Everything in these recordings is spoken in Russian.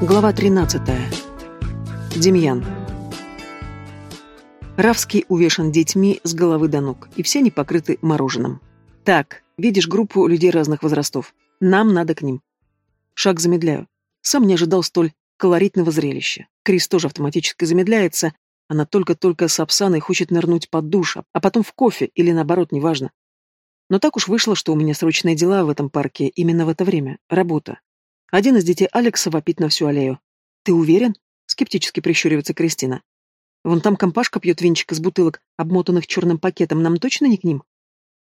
Глава 13. Демьян. Равский увешан детьми с головы до ног, и все они покрыты мороженым. Так, видишь группу людей разных возрастов. Нам надо к ним. Шаг замедляю. Сам не ожидал столь колоритного зрелища. Крис тоже автоматически замедляется. Она только-только с Апсаной хочет нырнуть под душ, а потом в кофе, или наоборот, неважно. Но так уж вышло, что у меня срочные дела в этом парке именно в это время. Работа. Один из детей Алекса вопит на всю аллею. «Ты уверен?» — скептически прищуривается Кристина. «Вон там компашка пьет винчик из бутылок, обмотанных черным пакетом. Нам точно не к ним?»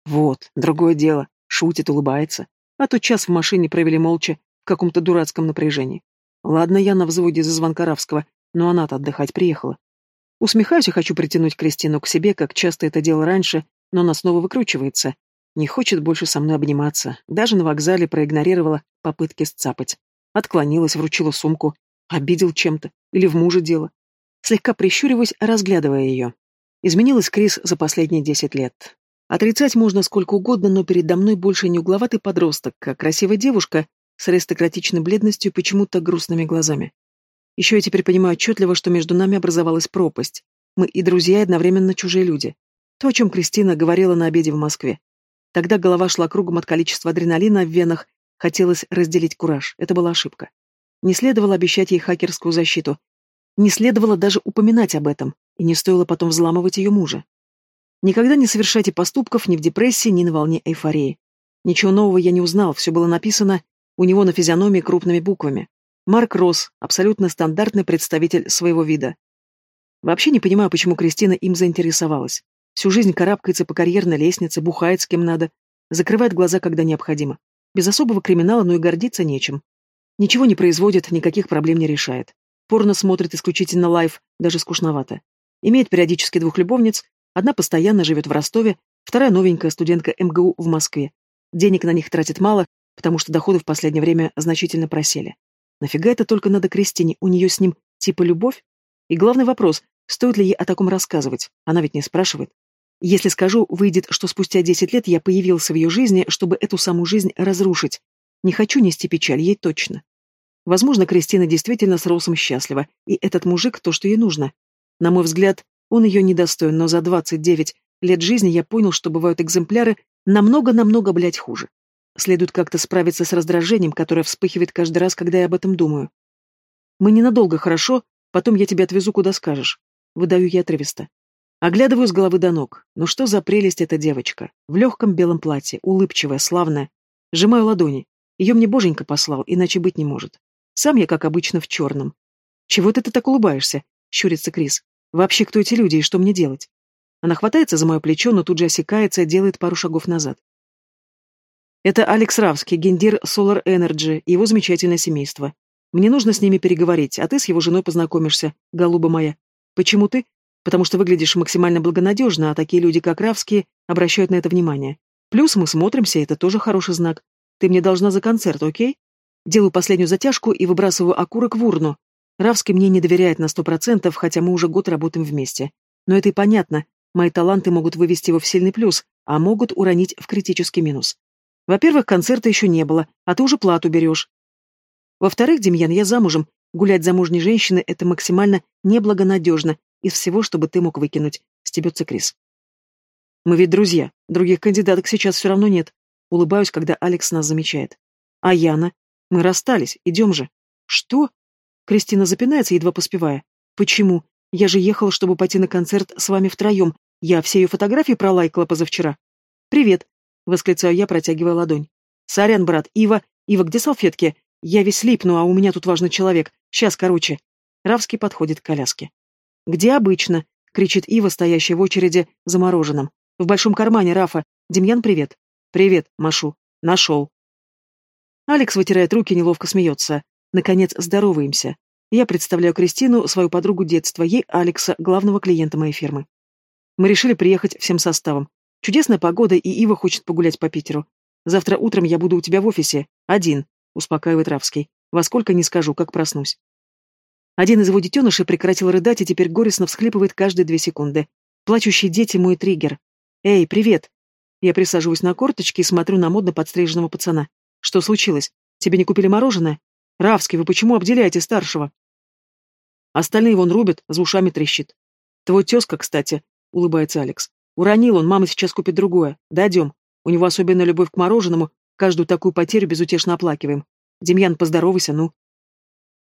«Вот, другое дело. Шутит, улыбается. А тот час в машине провели молча, в каком-то дурацком напряжении. Ладно, я на взводе за звонка Равского, но она-то отдыхать приехала. Усмехаюсь и хочу притянуть Кристину к себе, как часто это делал раньше, но она снова выкручивается. Не хочет больше со мной обниматься. Даже на вокзале проигнорировала попытки сцапать. Отклонилась, вручила сумку. Обидел чем-то. Или в муже дело. Слегка прищуриваясь, разглядывая ее. Изменилась Крис за последние десять лет. Отрицать можно сколько угодно, но передо мной больше не угловатый подросток, а красивая девушка с аристократичной бледностью и почему-то грустными глазами. Еще я теперь понимаю отчетливо, что между нами образовалась пропасть. Мы и друзья, и одновременно чужие люди. То, о чем Кристина говорила на обеде в Москве. Тогда голова шла кругом от количества адреналина в венах, хотелось разделить кураж. Это была ошибка. Не следовало обещать ей хакерскую защиту. Не следовало даже упоминать об этом, и не стоило потом взламывать ее мужа. Никогда не совершайте поступков ни в депрессии, ни на волне эйфории. Ничего нового я не узнал, все было написано у него на физиономии крупными буквами. Марк Росс, абсолютно стандартный представитель своего вида. Вообще не понимаю, почему Кристина им заинтересовалась. Всю жизнь карабкается по карьерной лестнице, бухает с кем надо, закрывает глаза, когда необходимо. Без особого криминала, но и гордиться нечем. Ничего не производит, никаких проблем не решает. Порно смотрит исключительно live, даже скучновато. Имеет периодически двух любовниц, одна постоянно живет в Ростове, вторая новенькая студентка МГУ в Москве. Денег на них тратит мало, потому что доходы в последнее время значительно просели. Нафига это только надо Кристине? У нее с ним типа любовь? И главный вопрос, стоит ли ей о таком рассказывать? Она ведь не спрашивает. Если скажу, выйдет, что спустя десять лет я появился в ее жизни, чтобы эту самую жизнь разрушить. Не хочу нести печаль, ей точно. Возможно, Кристина действительно с Роусом счастлива, и этот мужик — то, что ей нужно. На мой взгляд, он ее недостоин, но за двадцать девять лет жизни я понял, что бывают экземпляры намного-намного, блядь, хуже. Следует как-то справиться с раздражением, которое вспыхивает каждый раз, когда я об этом думаю. Мы ненадолго, хорошо? Потом я тебя отвезу, куда скажешь. Выдаю я отрывисто. Оглядываю с головы до ног. Ну что за прелесть эта девочка? В легком белом платье, улыбчивая, славная. Сжимаю ладони. Ее мне боженька послал, иначе быть не может. Сам я, как обычно, в черном. «Чего ты, ты так улыбаешься?» — щурится Крис. «Вообще, кто эти люди и что мне делать?» Она хватается за мое плечо, но тут же осекается и делает пару шагов назад. Это Алекс Равский, гендир Solar Energy и его замечательное семейство. Мне нужно с ними переговорить, а ты с его женой познакомишься, голуба моя. Почему ты? Потому что выглядишь максимально благонадежно, а такие люди, как Равские, обращают на это внимание. Плюс мы смотримся, это тоже хороший знак. Ты мне должна за концерт, окей? Делаю последнюю затяжку и выбрасываю окурок в урну. Равский мне не доверяет на сто процентов, хотя мы уже год работаем вместе. Но это и понятно. Мои таланты могут вывести его в сильный плюс, а могут уронить в критический минус. Во-первых, концерта еще не было, а ты уже плату берешь. Во-вторых, Демьян, я замужем. Гулять замужней женщины – это максимально неблагонадежно из всего, чтобы ты мог выкинуть, стебется Крис. Мы ведь друзья, других кандидаток сейчас все равно нет. Улыбаюсь, когда Алекс нас замечает. А Яна? Мы расстались, идем же. Что? Кристина запинается, едва поспевая. Почему? Я же ехала, чтобы пойти на концерт с вами втроем. Я все ее фотографии пролайкала позавчера. Привет, восклицаю я, протягивая ладонь. Сорян, брат, Ива, Ива, где салфетки? Я весь липну, а у меня тут важный человек. Сейчас, короче. Равский подходит к коляске. «Где обычно?» — кричит Ива, стоящая в очереди за мороженым. «В большом кармане, Рафа. Демьян, привет». «Привет, Машу. Нашел». Алекс вытирает руки, неловко смеется. Наконец, здороваемся. Я представляю Кристину, свою подругу детства, ей Алекса, главного клиента моей фирмы. Мы решили приехать всем составом. Чудесная погода, и Ива хочет погулять по Питеру. Завтра утром я буду у тебя в офисе. Один, успокаивает Равский. Во сколько не скажу, как проснусь. Один из его детенышей прекратил рыдать и теперь горестно всхлипывает каждые две секунды. Плачущие дети — мой триггер. «Эй, привет!» Я присаживаюсь на корточки и смотрю на модно подстриженного пацана. «Что случилось? Тебе не купили мороженое?» Равский, вы почему обделяете старшего? Остальные вон рубят, за ушами трещит. Твой тезка, кстати, улыбается Алекс. Уронил он, мама сейчас купит другое. Дойдем. У него особенная любовь к мороженому, каждую такую потерю безутешно оплакиваем. Демьян, поздоровайся, ну.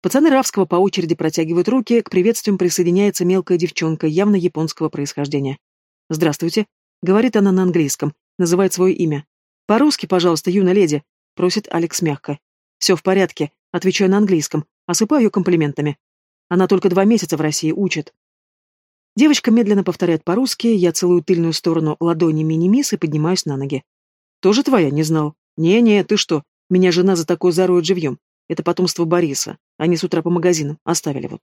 Пацаны Равского по очереди протягивают руки, к приветствиям присоединяется мелкая девчонка, явно японского происхождения. «Здравствуйте», — говорит она на английском, называет свое имя. «По-русски, пожалуйста, юная леди», — просит Алекс мягко. «Все в порядке», — отвечаю на английском, осыпаю ее комплиментами. Она только два месяца в России учит. Девочка медленно повторяет по-русски, я целую тыльную сторону ладони мини-мисс и поднимаюсь на ноги. «Тоже твоя, не знал?» «Не-не, ты что? Меня жена за такое зароет живьем. Это потомство Бориса. Они с утра по магазинам. Оставили вот».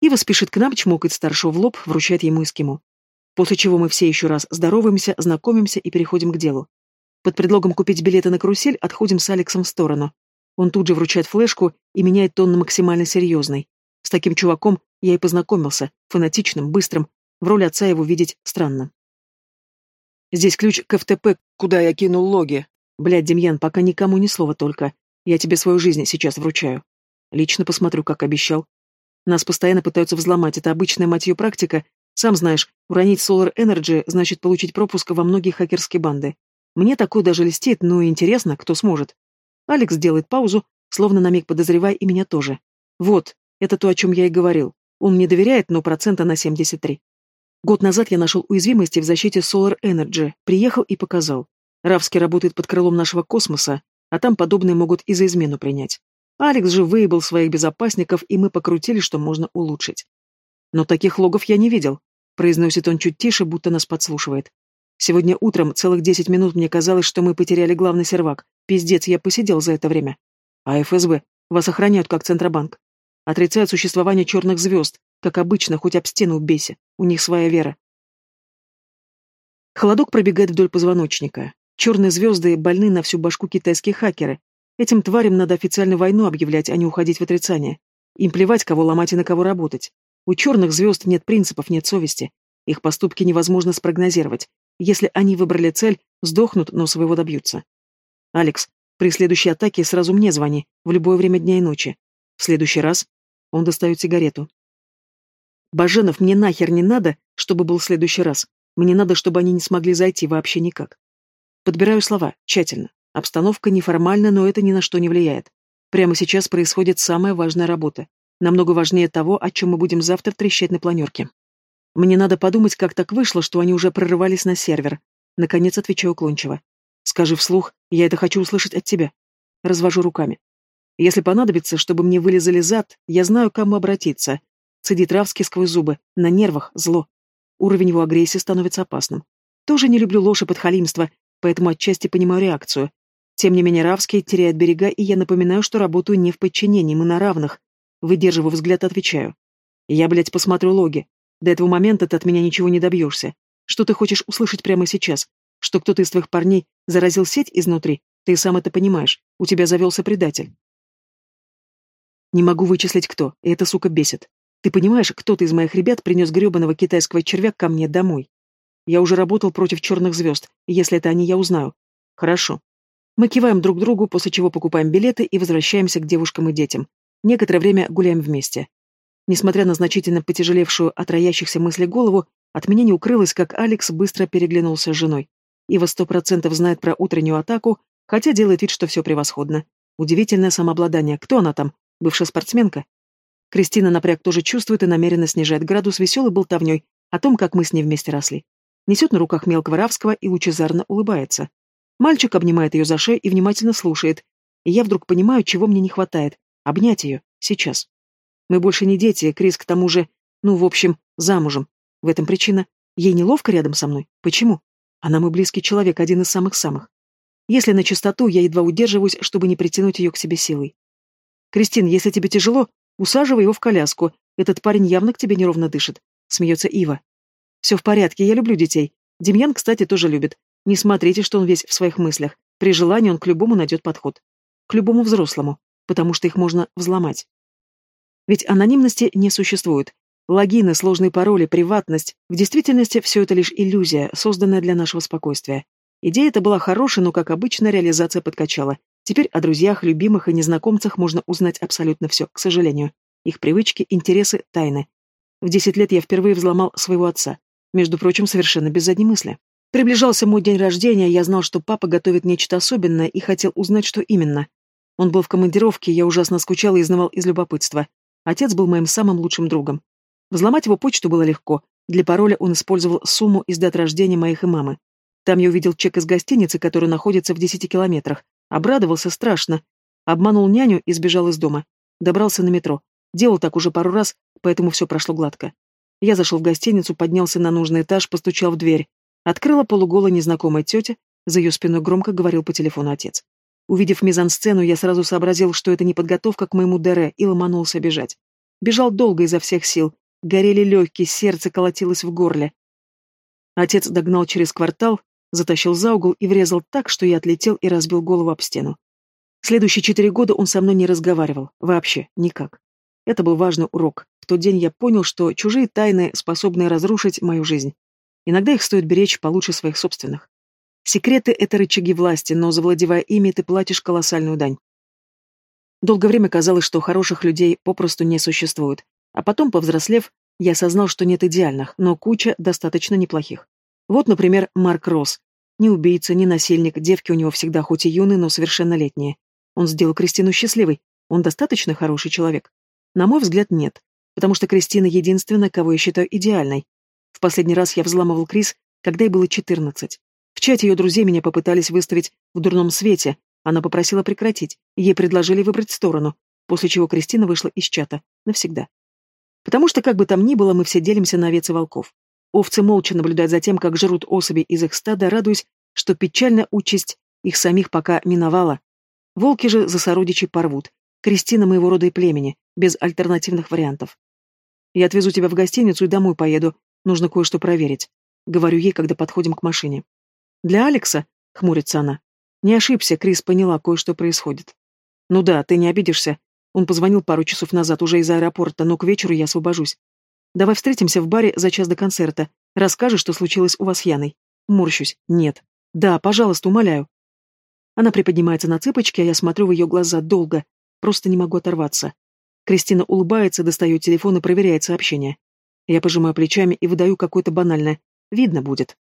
Ива спешит к нам, чмокает старшего в лоб, вручает ему эскимо. После чего мы все еще раз здороваемся, знакомимся и переходим к делу. Под предлогом купить билеты на карусель отходим с Алексом в сторону. Он тут же вручает флешку и меняет тон на максимально серьезный. С таким чуваком я и познакомился, фанатичным, быстрым. В роли отца его видеть странно. Здесь ключ к ФТП, куда я кинул логи. Блядь, Демьян, пока никому ни слова только. Я тебе свою жизнь сейчас вручаю. Лично посмотрю, как обещал. Нас постоянно пытаются взломать, это обычная, мать ее, практика. Сам знаешь, уронить Solar Energy значит получить пропуск во многие хакерские банды. Мне такое даже льстит, но интересно, кто сможет. Алекс делает паузу, словно на миг подозревая и меня тоже. Вот, это то, о чем я и говорил. Он мне доверяет, но процента на 73. Год назад я нашел уязвимости в защите Solar Energy, приехал и показал. Равский работает под крылом нашего космоса, а там подобные могут и за измену принять. Алекс же выебал своих безопасников, и мы покрутили, что можно улучшить. Но таких логов я не видел, произносит он чуть тише, будто нас подслушивает. Сегодня утром целых десять минут мне казалось, что мы потеряли главный сервак. Пиздец, я посидел за это время. А ФСБ? Вас охраняют как Центробанк. Отрицают существование черных звезд, как обычно, хоть об стену убейся. У них своя вера. Холодок пробегает вдоль позвоночника. Черные звезды больны на всю башку китайские хакеры. Этим тварям надо официально войну объявлять, а не уходить в отрицание. Им плевать, кого ломать и на кого работать. У черных звезд нет принципов, нет совести. Их поступки невозможно спрогнозировать. Если они выбрали цель, сдохнут, но своего добьются. Алекс, при следующей атаке сразу мне звони, в любое время дня и ночи. В следующий раз он достает сигарету. Баженов, мне нахер не надо, чтобы был следующий раз. Мне надо, чтобы они не смогли зайти вообще никак. Подбираю слова, тщательно. Обстановка неформальна, но это ни на что не влияет. Прямо сейчас происходит самая важная работа. Намного важнее того, о чем мы будем завтра трещать на планерке. Мне надо подумать, как так вышло, что они уже прорывались на сервер. Наконец отвечаю уклончиво. Скажи вслух, я это хочу услышать от тебя. Развожу руками. Если понадобится, чтобы мне вылезали зад, я знаю, к кому обратиться. Цедит Равский сквозь зубы, на нервах, зло. Уровень его агрессии становится опасным. Тоже не люблю ложь и подхалимство, поэтому отчасти понимаю реакцию. Тем не менее, Равский теряет берега, и я напоминаю, что работаю не в подчинении, мы на равных. Выдерживаю взгляд, отвечаю. Я, блядь, посмотрю логи. До этого момента ты от меня ничего не добьешься. Что ты хочешь услышать прямо сейчас? Что кто-то из твоих парней заразил сеть изнутри? Ты сам это понимаешь. У тебя завелся предатель. Не могу вычислить кто, и это, сука, бесит. Ты понимаешь, кто-то из моих ребят принес гребаного китайского червя ко мне домой. Я уже работал против черных звезд, и если это они, я узнаю. Хорошо. Мы киваем друг другу, после чего покупаем билеты и возвращаемся к девушкам и детям. Некоторое время гуляем вместе. Несмотря на значительно потяжелевшую от роящихся мыслей голову, от меня не укрылось, как Алекс быстро переглянулся с женой. Ива сто процентов знает про утреннюю атаку, хотя делает вид, что все превосходно. Удивительное самообладание. Кто она там? Бывшая спортсменка? Кристина напряг тоже чувствует и намеренно снижает градус веселой болтовней о том, как мы с ней вместе росли. Несет на руках мелкого Равского и лучезарно улыбается. Мальчик обнимает ее за шею и внимательно слушает. И я вдруг понимаю, чего мне не хватает. Обнять ее. Сейчас. Мы больше не дети, Крис к тому же, ну, в общем, замужем. В этом причина. Ей неловко рядом со мной. Почему? Она мой близкий человек, один из самых-самых. Если на чистоту, я едва удерживаюсь, чтобы не притянуть ее к себе силой. Кристин, если тебе тяжело, усаживай его в коляску. Этот парень явно к тебе неровно дышит. Смеется Ива. Все в порядке, я люблю детей. Демьян, кстати, тоже любит. Не смотрите, что он весь в своих мыслях. При желании он к любому найдет подход. К любому взрослому, потому что их можно взломать. Ведь анонимности не существует. Логины, сложные пароли, приватность. В действительности все это лишь иллюзия, созданная для нашего спокойствия. Идея эта была хорошей, но, как обычно, реализация подкачала. Теперь о друзьях, любимых и незнакомцах можно узнать абсолютно все, к сожалению. Их привычки, интересы, тайны. В десять лет я впервые взломал своего отца. Между прочим, совершенно без задней мысли. Приближался мой день рождения, я знал, что папа готовит нечто особенное и хотел узнать, что именно. Он был в командировке, я ужасно скучал и изнывал из любопытства. Отец был моим самым лучшим другом. Взломать его почту было легко. Для пароля он использовал сумму из дат рождения моих и мамы. Там я увидел чек из гостиницы, который находится в десяти километрах. Обрадовался страшно. Обманул няню и сбежал из дома. Добрался на метро. Делал так уже пару раз, поэтому все прошло гладко. Я зашел в гостиницу, поднялся на нужный этаж, постучал в дверь. Открыла полуголая незнакомая тетя, за ее спиной громко говорил по телефону отец. Увидев мизансцену, я сразу сообразил, что это не подготовка к моему ДР, и ломанулся бежать. Бежал долго изо всех сил. Горели легкие, сердце колотилось в горле. Отец догнал через квартал, затащил за угол и врезал так, что я отлетел и разбил голову об стену. Следующие четыре года он со мной не разговаривал. Вообще, никак. Это был важный урок. В тот день я понял, что чужие тайны способны разрушить мою жизнь. Иногда их стоит беречь получше своих собственных. Секреты — это рычаги власти, но, завладевая ими, ты платишь колоссальную дань. Долгое время казалось, что хороших людей попросту не существует. А потом, повзрослев, я осознал, что нет идеальных, но куча достаточно неплохих. Вот, например, Марк Росс. Не убийца, не насильник, девки у него всегда хоть и юные, но совершеннолетние. Он сделал Кристину счастливой. Он достаточно хороший человек? На мой взгляд, нет. Потому что Кристина единственная, кого я считаю идеальной. В последний раз я взламывал Крис, когда ей было 14. В чате ее друзей меня попытались выставить в дурном свете. Она попросила прекратить. Ей предложили выбрать сторону, после чего Кристина вышла из чата. Навсегда. Потому что, как бы там ни было, мы все делимся на овец и волков. Овцы молча наблюдают за тем, как жрут особи из их стада, радуясь, что печальная участь их самих пока миновала. Волки же за сородичей порвут. Кристина моего рода и племени, без альтернативных вариантов. Я отвезу тебя в гостиницу и домой поеду. Нужно кое-что проверить. Говорю ей, когда подходим к машине. Для Алекса, хмурится она. Не ошибся, Крис поняла, кое-что происходит. Ну да, ты не обидишься. Он позвонил пару часов назад уже из аэропорта, но к вечеру я освобожусь. Давай встретимся в баре за час до концерта. Расскажешь, что случилось у вас с Яной. Морщусь. Нет. Да, пожалуйста, умоляю. Она приподнимается на цыпочки, а я смотрю в ее глаза долго. Просто не могу оторваться. Кристина улыбается, достает телефон и проверяет сообщение. Я пожимаю плечами и выдаю какое-то банальное. Видно будет.